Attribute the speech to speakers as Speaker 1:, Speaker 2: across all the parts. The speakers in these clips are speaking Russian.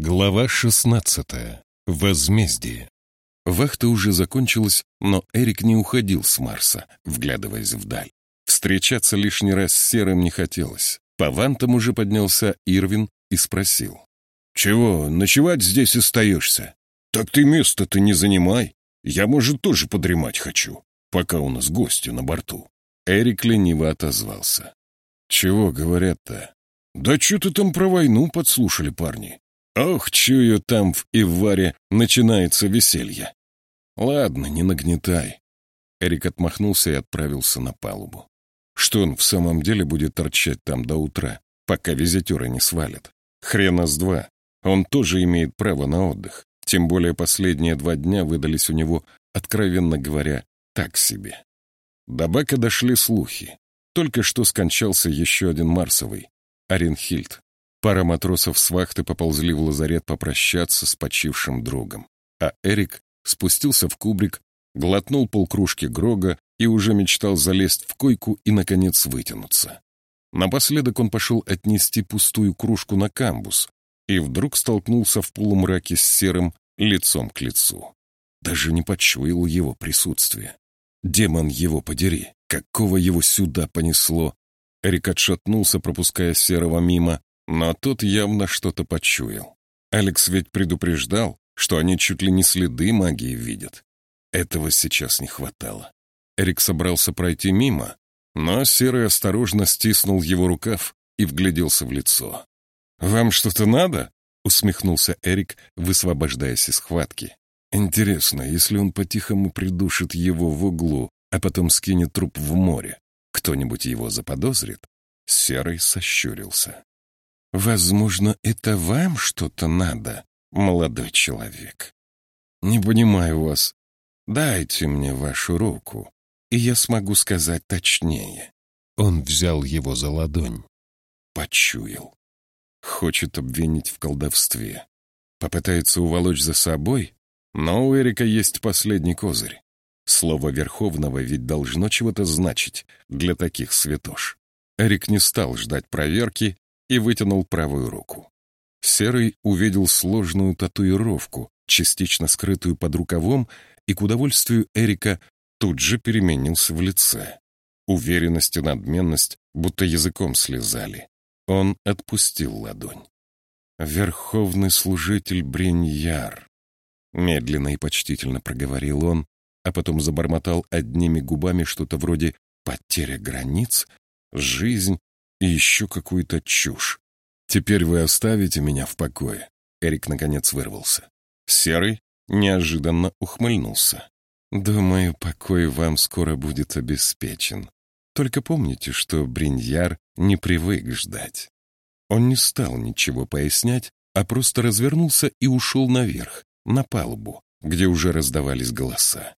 Speaker 1: Глава 16. Возмездие. Вахта уже закончилась, но Эрик не уходил с Марса, вглядываясь вдаль. Встречаться лишний раз с Серым не хотелось. По вантам уже поднялся Ирвин и спросил. «Чего, ночевать здесь остаешься? Так ты место-то не занимай. Я, может, тоже подремать хочу, пока у нас гости на борту». Эрик лениво отозвался. «Чего говорят-то?» «Да что-то там про войну подслушали парни. Ох, чую, там в Иваре начинается веселье. Ладно, не нагнетай. Эрик отмахнулся и отправился на палубу. Что он в самом деле будет торчать там до утра, пока визитеры не свалят? Хрена с два. Он тоже имеет право на отдых. Тем более последние два дня выдались у него, откровенно говоря, так себе. До Бака дошли слухи. Только что скончался еще один Марсовый, Аренхильд. Пара матросов с вахты поползли в лазарет попрощаться с почившим другом, а Эрик спустился в кубрик, глотнул полкружки Грога и уже мечтал залезть в койку и, наконец, вытянуться. Напоследок он пошел отнести пустую кружку на камбус и вдруг столкнулся в полумраке с серым лицом к лицу. Даже не почуял его присутствие. Демон его подери, какого его сюда понесло? Эрик отшатнулся, пропуская серого мимо, но тот явно что-то почуял. Алекс ведь предупреждал, что они чуть ли не следы магии видят. Этого сейчас не хватало. Эрик собрался пройти мимо, но Серый осторожно стиснул его рукав и вгляделся в лицо. «Вам что-то надо?» — усмехнулся Эрик, высвобождаясь из схватки. «Интересно, если он по-тихому придушит его в углу, а потом скинет труп в море, кто-нибудь его заподозрит?» Серый сощурился. Возможно, это вам что-то надо, молодой человек. Не понимаю вас. Дайте мне вашу руку, и я смогу сказать точнее. Он взял его за ладонь. Почуял. Хочет обвинить в колдовстве. Попытается уволочь за собой, но у Эрика есть последний козырь. Слово Верховного ведь должно чего-то значить для таких святош. Эрик не стал ждать проверки и вытянул правую руку. Серый увидел сложную татуировку, частично скрытую под рукавом, и к удовольствию Эрика тут же переменился в лице. Уверенность и надменность будто языком слезали. Он отпустил ладонь. «Верховный служитель Бриньяр», — медленно и почтительно проговорил он, а потом забормотал одними губами что-то вроде «потеря границ», «жизнь и еще какую-то чушь. «Теперь вы оставите меня в покое?» Эрик наконец вырвался. Серый неожиданно ухмыльнулся. «Думаю, покой вам скоро будет обеспечен. Только помните, что Бриньяр не привык ждать». Он не стал ничего пояснять, а просто развернулся и ушел наверх, на палубу, где уже раздавались голоса.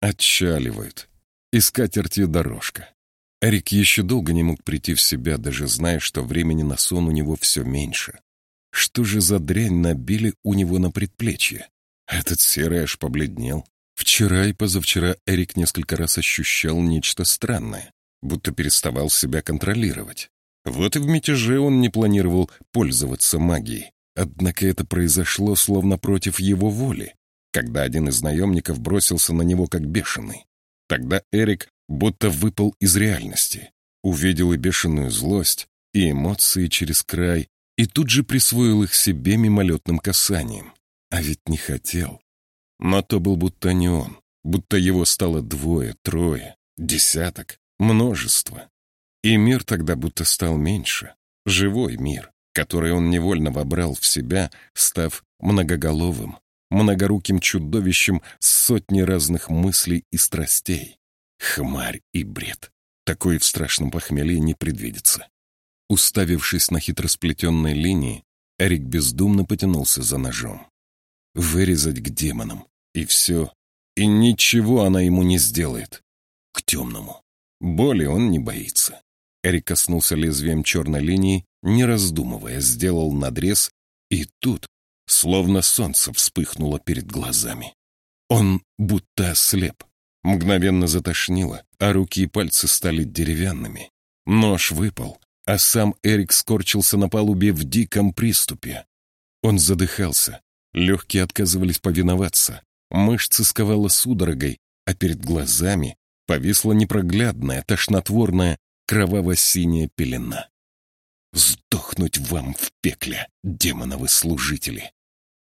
Speaker 1: Отчаливают. И скатертью дорожка. Эрик еще долго не мог прийти в себя, даже зная, что времени на сон у него все меньше. Что же за дрянь набили у него на предплечье? Этот серый аж побледнел. Вчера и позавчера Эрик несколько раз ощущал нечто странное, будто переставал себя контролировать. Вот и в мятеже он не планировал пользоваться магией. Однако это произошло словно против его воли, когда один из наемников бросился на него как бешеный. Тогда Эрик будто выпал из реальности, увидел и бешеную злость, и эмоции через край, и тут же присвоил их себе мимолетным касанием. А ведь не хотел. Но то был будто не он, будто его стало двое, трое, десяток, множество. И мир тогда будто стал меньше, живой мир, который он невольно вобрал в себя, став многоголовым, многоруким чудовищем с сотней разных мыслей и страстей. Хмарь и бред. Такое в страшном похмелье не предвидится. Уставившись на хитросплетенной линии, Эрик бездумно потянулся за ножом. Вырезать к демонам. И все. И ничего она ему не сделает. К темному. Боли он не боится. Эрик коснулся лезвием черной линии, не раздумывая, сделал надрез, и тут, словно солнце вспыхнуло перед глазами. Он будто ослеп, Мгновенно затошнило, а руки и пальцы стали деревянными. Нож выпал, а сам Эрик скорчился на палубе в диком приступе. Он задыхался, легкие отказывались повиноваться, мышцы сковало судорогой, а перед глазами повисла непроглядная, тошнотворная, кроваво-синяя пелена. «Сдохнуть вам в пекле, демоновы служители!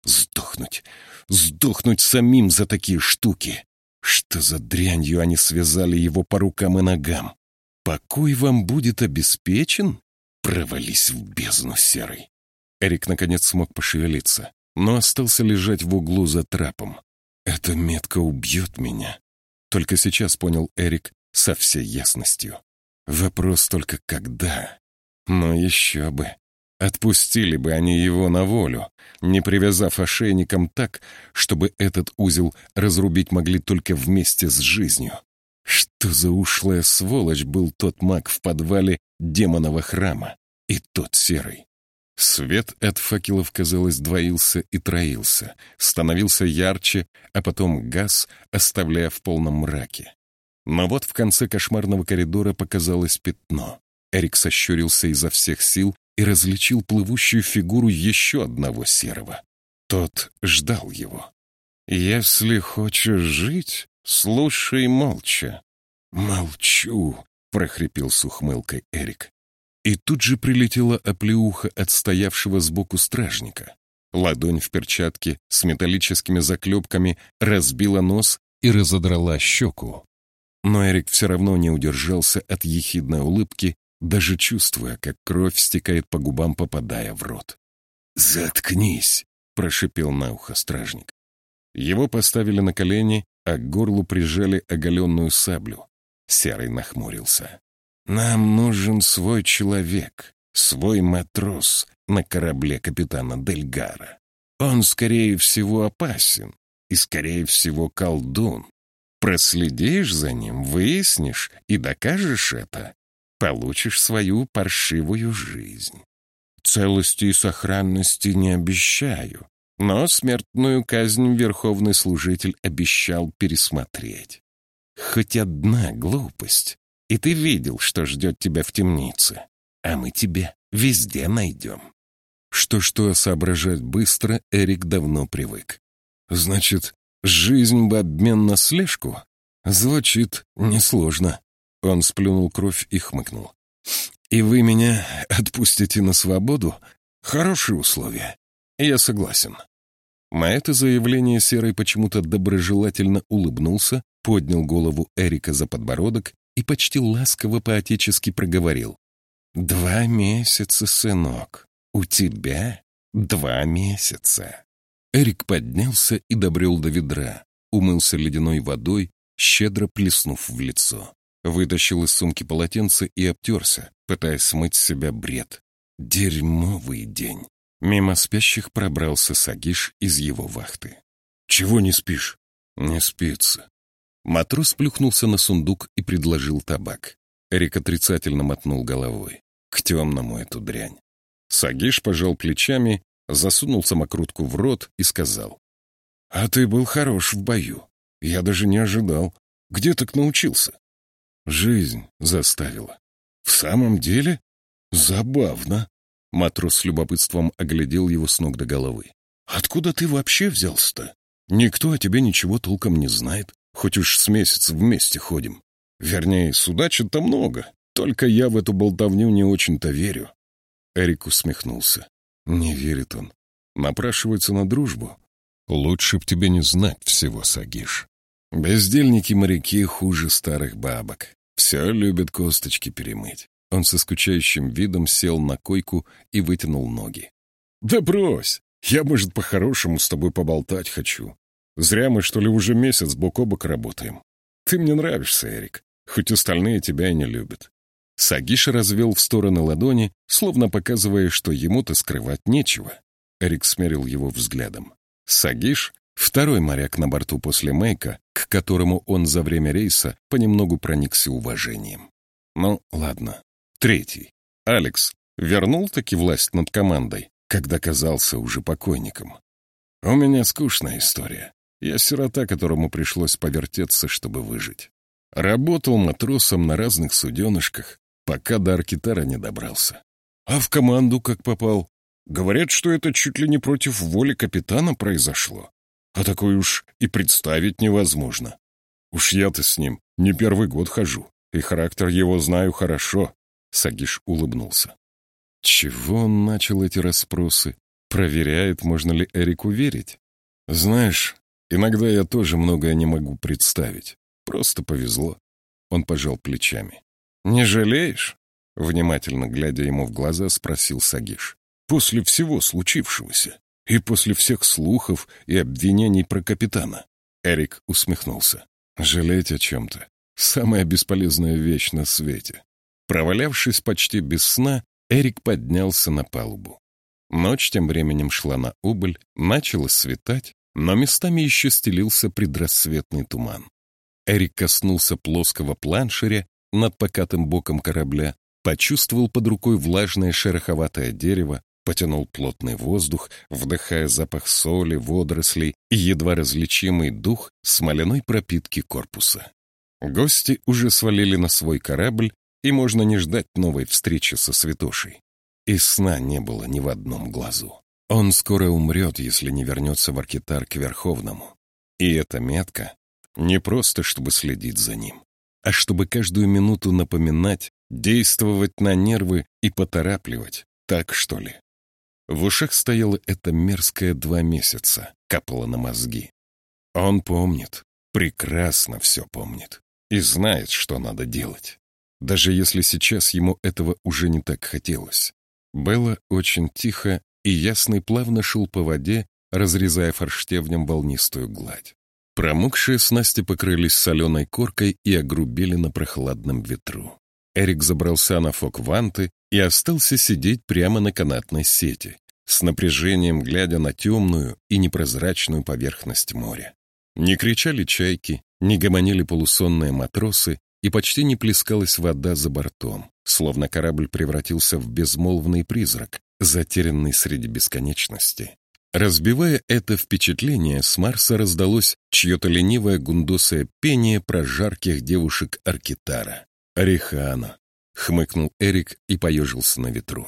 Speaker 1: Сдохнуть, сдохнуть самим за такие штуки! Что за дрянью они связали его по рукам и ногам? Покой вам будет обеспечен? Провались в бездну серый!» Эрик наконец смог пошевелиться, но остался лежать в углу за трапом. «Эта метка убьет меня», — только сейчас понял Эрик со всей ясностью. Вопрос только когда. Но еще бы. Отпустили бы они его на волю, не привязав ошейником так, чтобы этот узел разрубить могли только вместе с жизнью. Что за ушлая сволочь был тот маг в подвале демонового храма и тот серый? Свет от факелов, казалось, двоился и троился, становился ярче, а потом газ, оставляя в полном мраке. Но вот в конце кошмарного коридора показалось пятно. Эрик сощурился изо всех сил и различил плывущую фигуру еще одного серого. Тот ждал его. «Если хочешь жить, слушай молча». «Молчу», — прохрипел с ухмылкой Эрик. И тут же прилетела оплеуха от стоявшего сбоку стражника. Ладонь в перчатке с металлическими заклепками разбила нос и разодрала щеку. Но Эрик все равно не удержался от ехидной улыбки, даже чувствуя, как кровь стекает по губам, попадая в рот. «Заткнись!» — прошипел на ухо стражник. Его поставили на колени, а к горлу прижали оголенную саблю. Серый нахмурился. «Нам нужен свой человек, свой матрос на корабле капитана Дельгара. Он, скорее всего, опасен и, скорее всего, колдун. Проследишь за ним, выяснишь и докажешь это, получишь свою паршивую жизнь. Целости и сохранности не обещаю, но смертную казнь верховный служитель обещал пересмотреть. Хоть одна глупость, и ты видел, что ждет тебя в темнице, а мы тебя везде найдем. Что-что соображать быстро Эрик давно привык. Значит, Жизнь в обмен на слежку? Звучит несложно. Он сплюнул кровь и хмыкнул. И вы меня отпустите на свободу? Хорошие условия. Я согласен. На это заявление Серый почему-то доброжелательно улыбнулся, поднял голову Эрика за подбородок и почти ласково поотечески проговорил. «Два месяца, сынок. У тебя два месяца». Эрик поднялся и добрел до ведра, умылся ледяной водой, щедро плеснув в лицо. Вытащил из сумки полотенце и обтерся, пытаясь смыть с себя бред. Дерьмовый день. Мимо спящих пробрался Сагиш из его вахты. «Чего не спишь?» «Не спится». Матрос плюхнулся на сундук и предложил табак. Эрик отрицательно мотнул головой. К темному эту дрянь. Сагиш пожал плечами засунул самокрутку в рот и сказал. «А ты был хорош в бою. Я даже не ожидал. Где так научился?» «Жизнь заставила». «В самом деле? Забавно». Матрос с любопытством оглядел его с ног до головы. «Откуда ты вообще взялся-то? Никто о тебе ничего толком не знает, хоть уж с месяца вместе ходим. Вернее, судачит-то много, только я в эту болтовню не очень-то верю». Эрик усмехнулся. Не верит он. Напрашивается на дружбу. Лучше б тебе не знать всего, Сагиш. Бездельники-моряки хуже старых бабок. Все любят косточки перемыть. Он со скучающим видом сел на койку и вытянул ноги. «Да брось! Я, может, по-хорошему с тобой поболтать хочу. Зря мы, что ли, уже месяц бок о бок работаем. Ты мне нравишься, Эрик, хоть остальные тебя и не любят. Сагиш развел в стороны ладони, словно показывая, что ему-то скрывать нечего. Эрик смерил его взглядом. Сагиш — второй моряк на борту после Мэйка, к которому он за время рейса понемногу проникся уважением. Ну, ладно. Третий. Алекс вернул-таки власть над командой, когда казался уже покойником. У меня скучная история. Я сирота, которому пришлось повертеться, чтобы выжить. Работал матросом на разных суденышках, пока до Аркитара не добрался. А в команду как попал? Говорят, что это чуть ли не против воли капитана произошло. А такое уж и представить невозможно. Уж я-то с ним не первый год хожу, и характер его знаю хорошо. Сагиш улыбнулся. Чего он начал эти расспросы? Проверяет, можно ли Эрику верить? Знаешь, иногда я тоже многое не могу представить. Просто повезло. Он пожал плечами. «Не жалеешь?» Внимательно глядя ему в глаза, спросил Сагиш. «После всего случившегося и после всех слухов и обвинений про капитана». Эрик усмехнулся. «Жалеть о чем-то — самая бесполезная вещь на свете». Провалявшись почти без сна, Эрик поднялся на палубу. Ночь тем временем шла на убыль, начало светать, но местами еще стелился предрассветный туман. Эрик коснулся плоского планшеря над покатым боком корабля, почувствовал под рукой влажное шероховатое дерево, потянул плотный воздух, вдыхая запах соли, водорослей и едва различимый дух смоляной пропитки корпуса. Гости уже свалили на свой корабль, и можно не ждать новой встречи со святошей. И сна не было ни в одном глазу. Он скоро умрет, если не вернется в Аркитар к Верховному. И эта метка не просто, чтобы следить за ним, а чтобы каждую минуту напоминать, действовать на нервы и поторапливать. Так, что ли? В ушах стояло это мерзкое два месяца, капало на мозги. Он помнит, прекрасно все помнит и знает, что надо делать. Даже если сейчас ему этого уже не так хотелось. Было очень тихо, и ясный плавно шел по воде, разрезая форштевнем волнистую гладь. Промокшие снасти покрылись соленой коркой и огрубели на прохладном ветру. Эрик забрался на фок ванты и остался сидеть прямо на канатной сети, с напряжением глядя на темную и непрозрачную поверхность моря. Не кричали чайки, не гомонили полусонные матросы, и почти не плескалась вода за бортом, словно корабль превратился в безмолвный призрак, затерянный среди бесконечности. Разбивая это впечатление, с Марса раздалось чье-то ленивое гундосое пение про жарких девушек Аркитара. «Рихана», — хмыкнул Эрик и поежился на ветру.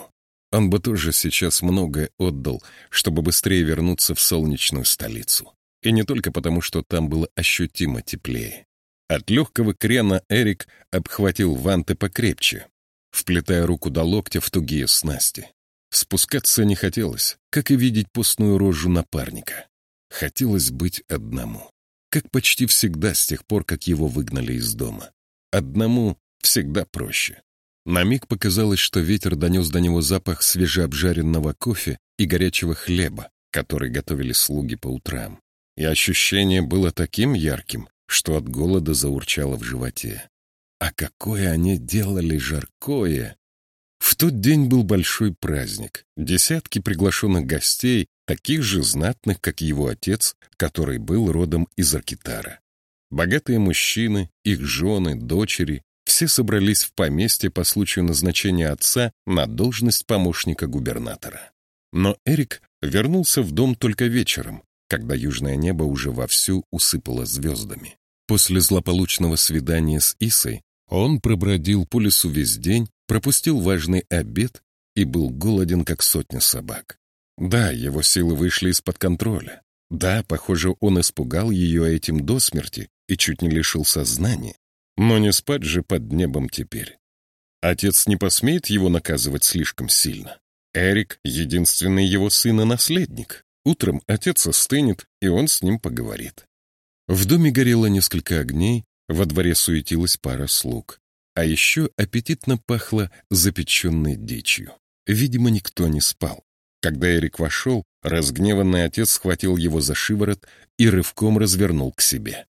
Speaker 1: Он бы тоже сейчас многое отдал, чтобы быстрее вернуться в солнечную столицу. И не только потому, что там было ощутимо теплее. От легкого крена Эрик обхватил ванты покрепче, вплетая руку до локтя в тугие снасти. Спускаться не хотелось, как и видеть постную рожу напарника. Хотелось быть одному. Как почти всегда с тех пор, как его выгнали из дома. Одному всегда проще. На миг показалось, что ветер донес до него запах свежеобжаренного кофе и горячего хлеба, который готовили слуги по утрам. И ощущение было таким ярким, что от голода заурчало в животе. А какое они делали жаркое! В тот день был большой праздник. Десятки приглашенных гостей, таких же знатных, как его отец, который был родом из Аркитара. Богатые мужчины, их жены, дочери, все собрались в поместье по случаю назначения отца на должность помощника губернатора. Но Эрик вернулся в дом только вечером, когда южное небо уже вовсю усыпало звездами. После злополучного свидания с Исой он пробродил по лесу весь день, пропустил важный обед и был голоден, как сотня собак. Да, его силы вышли из-под контроля. Да, похоже, он испугал ее этим до смерти и чуть не лишил сознания. Но не спать же под небом теперь. Отец не посмеет его наказывать слишком сильно. Эрик — единственный его сын и наследник. Утром отец остынет, и он с ним поговорит. В доме горело несколько огней, во дворе суетилась пара слуг. А еще аппетитно пахло запеченной дичью. Видимо, никто не спал. Когда Эрик вошел, разгневанный отец схватил его за шиворот и рывком развернул к себе.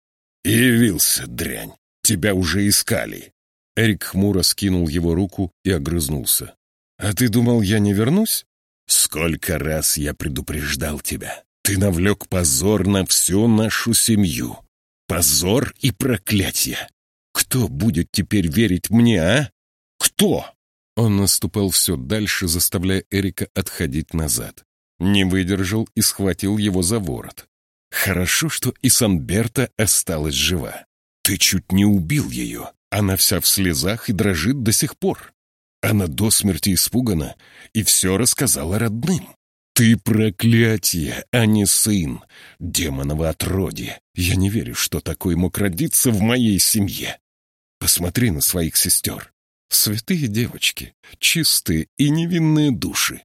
Speaker 1: «Явился, дрянь! Тебя уже искали!» Эрик хмуро скинул его руку и огрызнулся. «А ты думал, я не вернусь?» «Сколько раз я предупреждал тебя! Ты навлек позор на всю нашу семью! Позор и проклятие! Кто будет теперь верить мне, а? Кто? Он наступал все дальше, заставляя Эрика отходить назад. Не выдержал и схватил его за ворот. Хорошо, что Исанберта осталась жива. Ты чуть не убил ее. Она вся в слезах и дрожит до сих пор. Она до смерти испугана и все рассказала родным. Ты проклятие, а не сын, демоново отродье. Я не верю, что такой мог родиться в моей семье. Посмотри на своих сестер. Святые девочки, чистые и невинные души.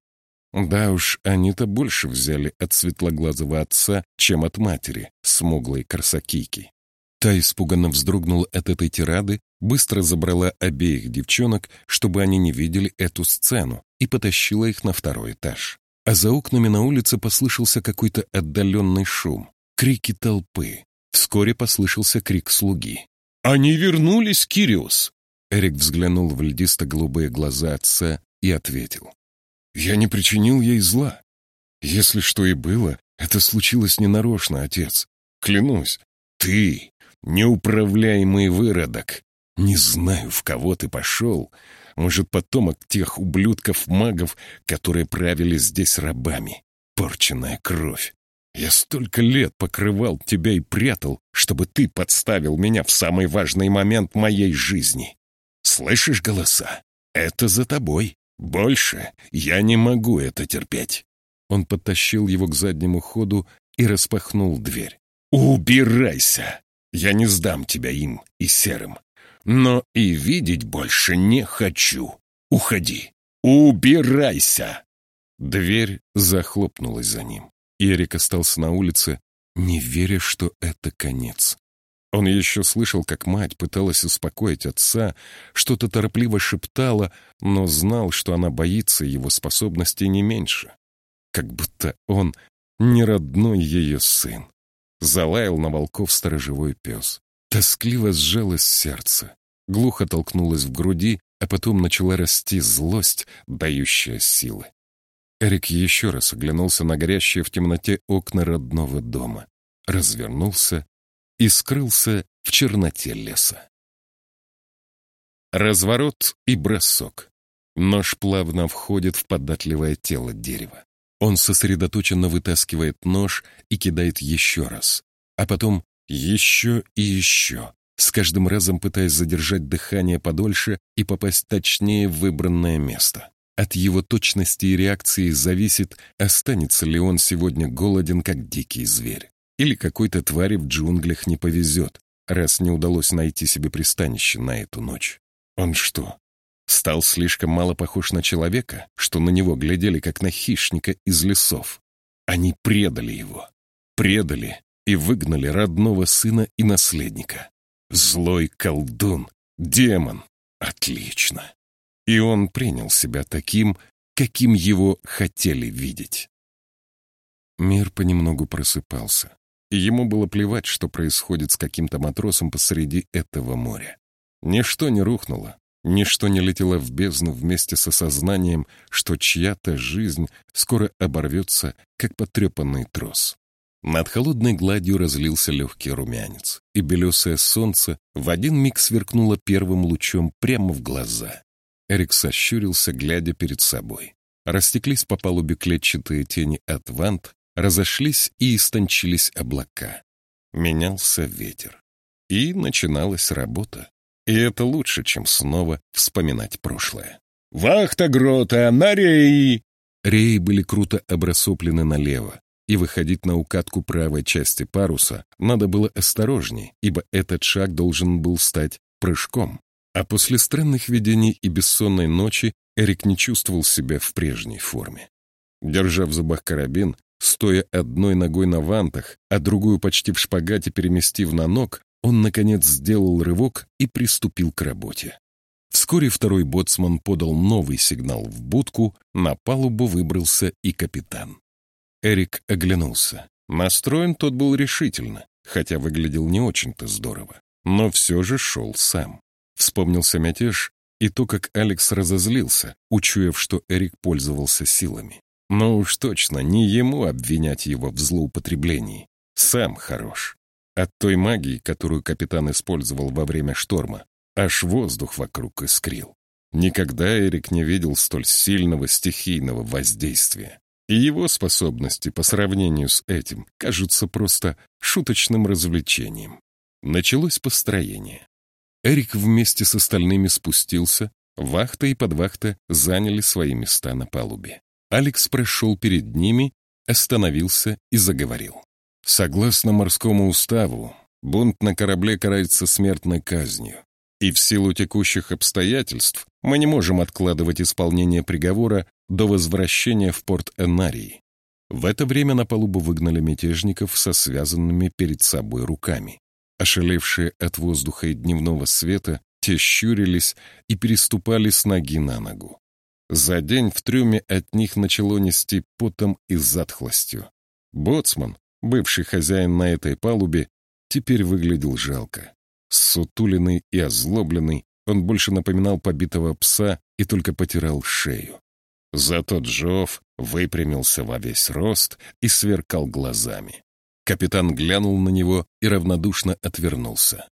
Speaker 1: Да уж, они-то больше взяли от светлоглазого отца, чем от матери, смуглой красокийки. Та испуганно вздрогнула от этой тирады, быстро забрала обеих девчонок, чтобы они не видели эту сцену, и потащила их на второй этаж. А за окнами на улице послышался какой-то отдаленный шум, крики толпы. Вскоре послышался крик слуги. «Они вернулись, Кириус!» Эрик взглянул в льдисто-голубые глаза отца и ответил. «Я не причинил ей зла. Если что и было, это случилось ненарочно, отец. Клянусь, ты неуправляемый выродок. Не знаю, в кого ты пошел. Может, потомок тех ублюдков-магов, которые правили здесь рабами. Порченная кровь. Я столько лет покрывал тебя и прятал, чтобы ты подставил меня в самый важный момент моей жизни. Слышишь голоса? Это за тобой. Больше я не могу это терпеть. Он подтащил его к заднему ходу и распахнул дверь. «Убирайся! Я не сдам тебя им и серым. Но и видеть больше не хочу. Уходи! Убирайся!» Дверь захлопнулась за ним. Эрик остался на улице, не веря, что это конец. Он еще слышал, как мать пыталась успокоить отца, что-то торопливо шептала, но знал, что она боится его способностей не меньше. Как будто он не родной ее сын. Залаял на волков сторожевой пес. Тоскливо сжалось сердце, глухо толкнулось в груди, а потом начала расти злость, дающая силы. Эрик еще раз оглянулся на горящие в темноте окна родного дома, развернулся и скрылся в черноте леса. Разворот и бросок. Нож плавно входит в податливое тело дерева. Он сосредоточенно вытаскивает нож и кидает еще раз, а потом еще и еще, с каждым разом пытаясь задержать дыхание подольше и попасть точнее в выбранное место. От его точности и реакции зависит, останется ли он сегодня голоден, как дикий зверь. Или какой-то твари в джунглях не повезет, раз не удалось найти себе пристанище на эту ночь. Он что, Стал слишком мало похож на человека, что на него глядели как на хищника из лесов. Они предали его. Предали и выгнали родного сына и наследника. Злой колдун, демон. Отлично. И он принял себя таким, каким его хотели видеть. Мир понемногу просыпался, и ему было плевать, что происходит с каким-то матросом посреди этого моря. Ничто не рухнуло, Ничто не летело в бездну вместе с осознанием, что чья-то жизнь скоро оборвется, как потрепанный трос. Над холодной гладью разлился легкий румянец, и белесое солнце в один миг сверкнуло первым лучом прямо в глаза. Эрик сощурился, глядя перед собой. Растеклись по палубе клетчатые тени от вант, разошлись и истончились облака. Менялся ветер. И начиналась работа. И это лучше, чем снова вспоминать прошлое. «Вахта грота! На реи!» Реи были круто обрасоплены налево, и выходить на укатку правой части паруса надо было осторожней, ибо этот шаг должен был стать прыжком. А после странных видений и бессонной ночи Эрик не чувствовал себя в прежней форме. Держа в зубах карабин, стоя одной ногой на вантах, а другую почти в шпагате переместив на ног, он, наконец, сделал рывок и приступил к работе. Вскоре второй боцман подал новый сигнал в будку, на палубу выбрался и капитан. Эрик оглянулся. Настроен тот был решительно, хотя выглядел не очень-то здорово, но все же шел сам. Вспомнился мятеж и то, как Алекс разозлился, учуяв, что Эрик пользовался силами. Но уж точно не ему обвинять его в злоупотреблении. Сам хорош. От той магии, которую капитан использовал во время шторма, аж воздух вокруг искрил. Никогда Эрик не видел столь сильного стихийного воздействия. И его способности по сравнению с этим кажутся просто шуточным развлечением. Началось построение. Эрик вместе с остальными спустился, Вахта и подвахта заняли свои места на палубе. Алекс прошел перед ними, остановился и заговорил. Согласно морскому уставу, бунт на корабле карается смертной казнью. И в силу текущих обстоятельств мы не можем откладывать исполнение приговора до возвращения в порт Энарии. В это время на палубу выгнали мятежников со связанными перед собой руками. Ошалевшие от воздуха и дневного света, те щурились и переступали с ноги на ногу. За день в трюме от них начало нести потом и затхлостью. Боцман, бывший хозяин на этой палубе, теперь выглядел жалко. Сутуленный и озлобленный, он больше напоминал побитого пса и только потирал шею. Зато Джофф выпрямился во весь рост и сверкал глазами. Капитан глянул на него и равнодушно отвернулся.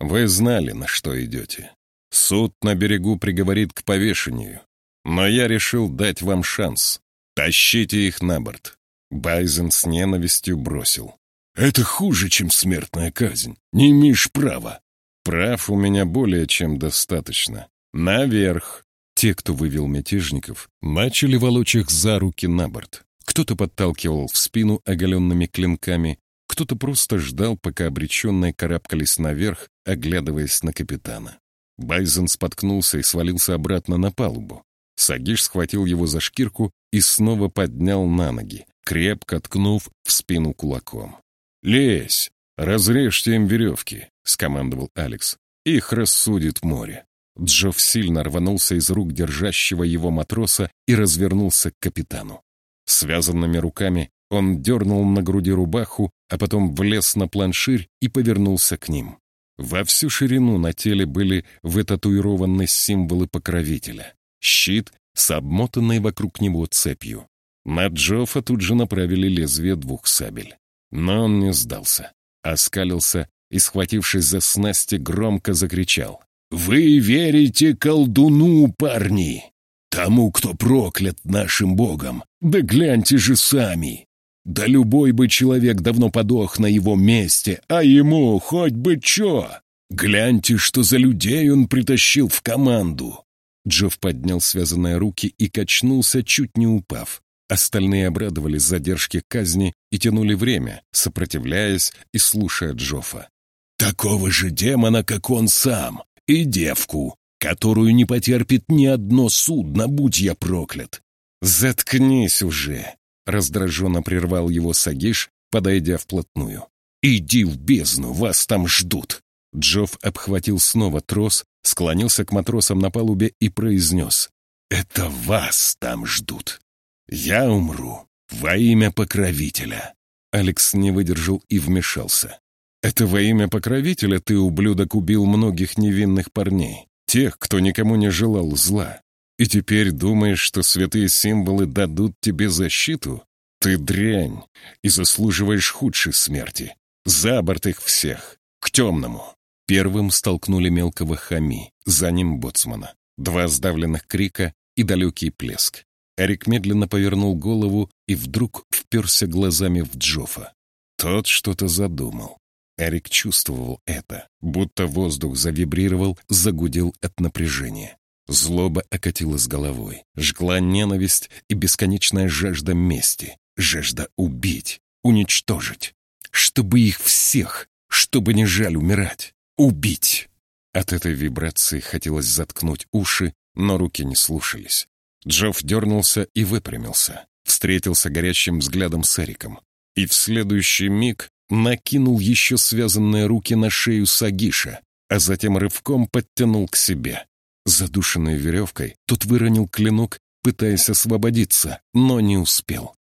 Speaker 1: «Вы знали, на что идете. Суд на берегу приговорит к повешению. Но я решил дать вам шанс. Тащите их на борт». Байзен с ненавистью бросил. «Это хуже, чем смертная казнь. Не имеешь права». «Прав у меня более чем достаточно. Наверх!» Те, кто вывел мятежников, начали волочь их за руки на борт. Кто-то подталкивал в спину оголенными клинками, кто-то просто ждал, пока обреченные карабкались наверх, оглядываясь на капитана. Байзен споткнулся и свалился обратно на палубу. Сагиш схватил его за шкирку и снова поднял на ноги, крепко ткнув в спину кулаком. «Лезь! Разрежьте им веревки!» — скомандовал Алекс. «Их рассудит море!» Джофф сильно рванулся из рук держащего его матроса и развернулся к капитану. Связанными руками он дернул на груди рубаху, а потом влез на планширь и повернулся к ним. Во всю ширину на теле были вытатуированы символы покровителя. Щит с обмотанной вокруг него цепью. На Джоффа тут же направили лезвие двух сабель. Но он не сдался. Оскалился и, схватившись за снасти, громко закричал. «Вы верите колдуну, парни? Тому, кто проклят нашим богом? Да гляньте же сами! Да любой бы человек давно подох на его месте, а ему хоть бы чё! Гляньте, что за людей он притащил в команду!» Джофф поднял связанные руки и качнулся, чуть не упав. Остальные обрадовались задержке казни и тянули время, сопротивляясь и слушая Джоффа. «Такого же демона, как он сам, и девку, которую не потерпит ни одно судно, будь я проклят. «Заткнись уже!» — раздраженно прервал его Сагиш, подойдя вплотную. «Иди в бездну, вас там ждут!» Джофф обхватил снова трос, склонился к матросам на палубе и произнес. «Это вас там ждут. Я умру во имя покровителя». Алекс не выдержал и вмешался. Это во имя покровителя ты, ублюдок, убил многих невинных парней, тех, кто никому не желал зла. И теперь думаешь, что святые символы дадут тебе защиту? Ты дрянь и заслуживаешь худшей смерти. За борт их всех, к темному. Первым столкнули мелкого хами, за ним боцмана. Два сдавленных крика и далекий плеск. Эрик медленно повернул голову и вдруг вперся глазами в Джофа. Тот что-то задумал. Эрик чувствовал это, будто воздух завибрировал, загудел от напряжения. Злоба окатила с головой, жгла ненависть и бесконечная жажда мести, жажда убить, уничтожить, чтобы их всех, чтобы не жаль умирать, убить. От этой вибрации хотелось заткнуть уши, но руки не слушались. Джофф дернулся и выпрямился, встретился горящим взглядом с Эриком. И в следующий миг накинул еще связанные руки на шею Сагиша, а затем рывком подтянул к себе. Задушенной веревкой тот выронил клинок, пытаясь освободиться, но не успел.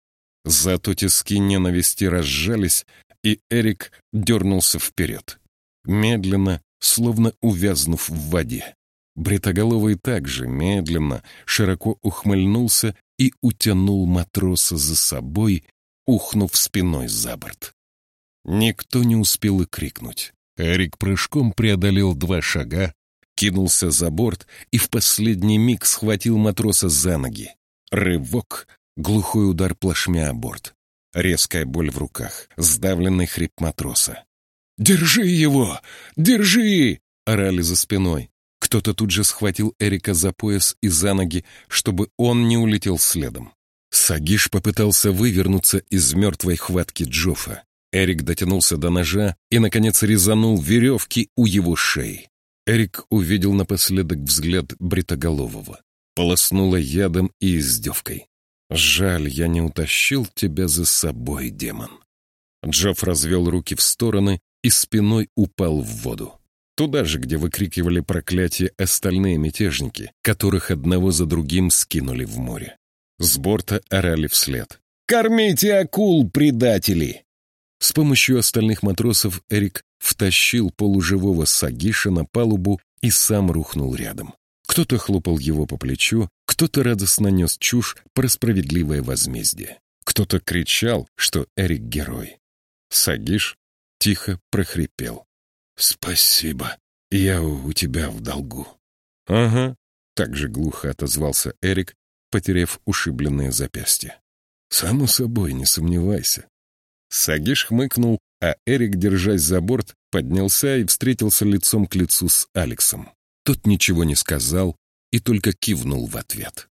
Speaker 1: Зато тиски ненависти разжались, и Эрик дернулся вперед. Медленно, словно увязнув в воде. Бритоголовый также медленно, широко ухмыльнулся и утянул матроса за собой, ухнув спиной за борт. Никто не успел и крикнуть. Эрик прыжком преодолел два шага, кинулся за борт и в последний миг схватил матроса за ноги. Рывок, глухой удар плашмя о борт. Резкая боль в руках, сдавленный хрип матроса. «Держи его! Держи!» — орали за спиной. Кто-то тут же схватил Эрика за пояс и за ноги, чтобы он не улетел следом. Сагиш попытался вывернуться из мертвой хватки Джоффа. Эрик дотянулся до ножа и, наконец, резанул веревки у его шеи. Эрик увидел напоследок взгляд Бритоголового. Полоснуло ядом и издевкой. «Жаль, я не утащил тебя за собой, демон». Джофф развел руки в стороны и спиной упал в воду. Туда же, где выкрикивали проклятие остальные мятежники, которых одного за другим скинули в море. С борта орали вслед. «Кормите акул, предатели!» С помощью остальных матросов Эрик втащил полуживого Сагиша на палубу и сам рухнул рядом. Кто-то хлопал его по плечу, кто-то радостно нес чушь про справедливое возмездие. Кто-то кричал, что Эрик герой. Сагиш тихо прохрипел. «Спасибо, я у тебя в долгу». «Ага», — так же глухо отозвался Эрик, потеряв ушибленное запястье. «Само собой, не сомневайся. Сагиш хмыкнул, а Эрик, держась за борт, поднялся и встретился лицом к лицу с Алексом. Тот ничего не сказал и только кивнул в ответ.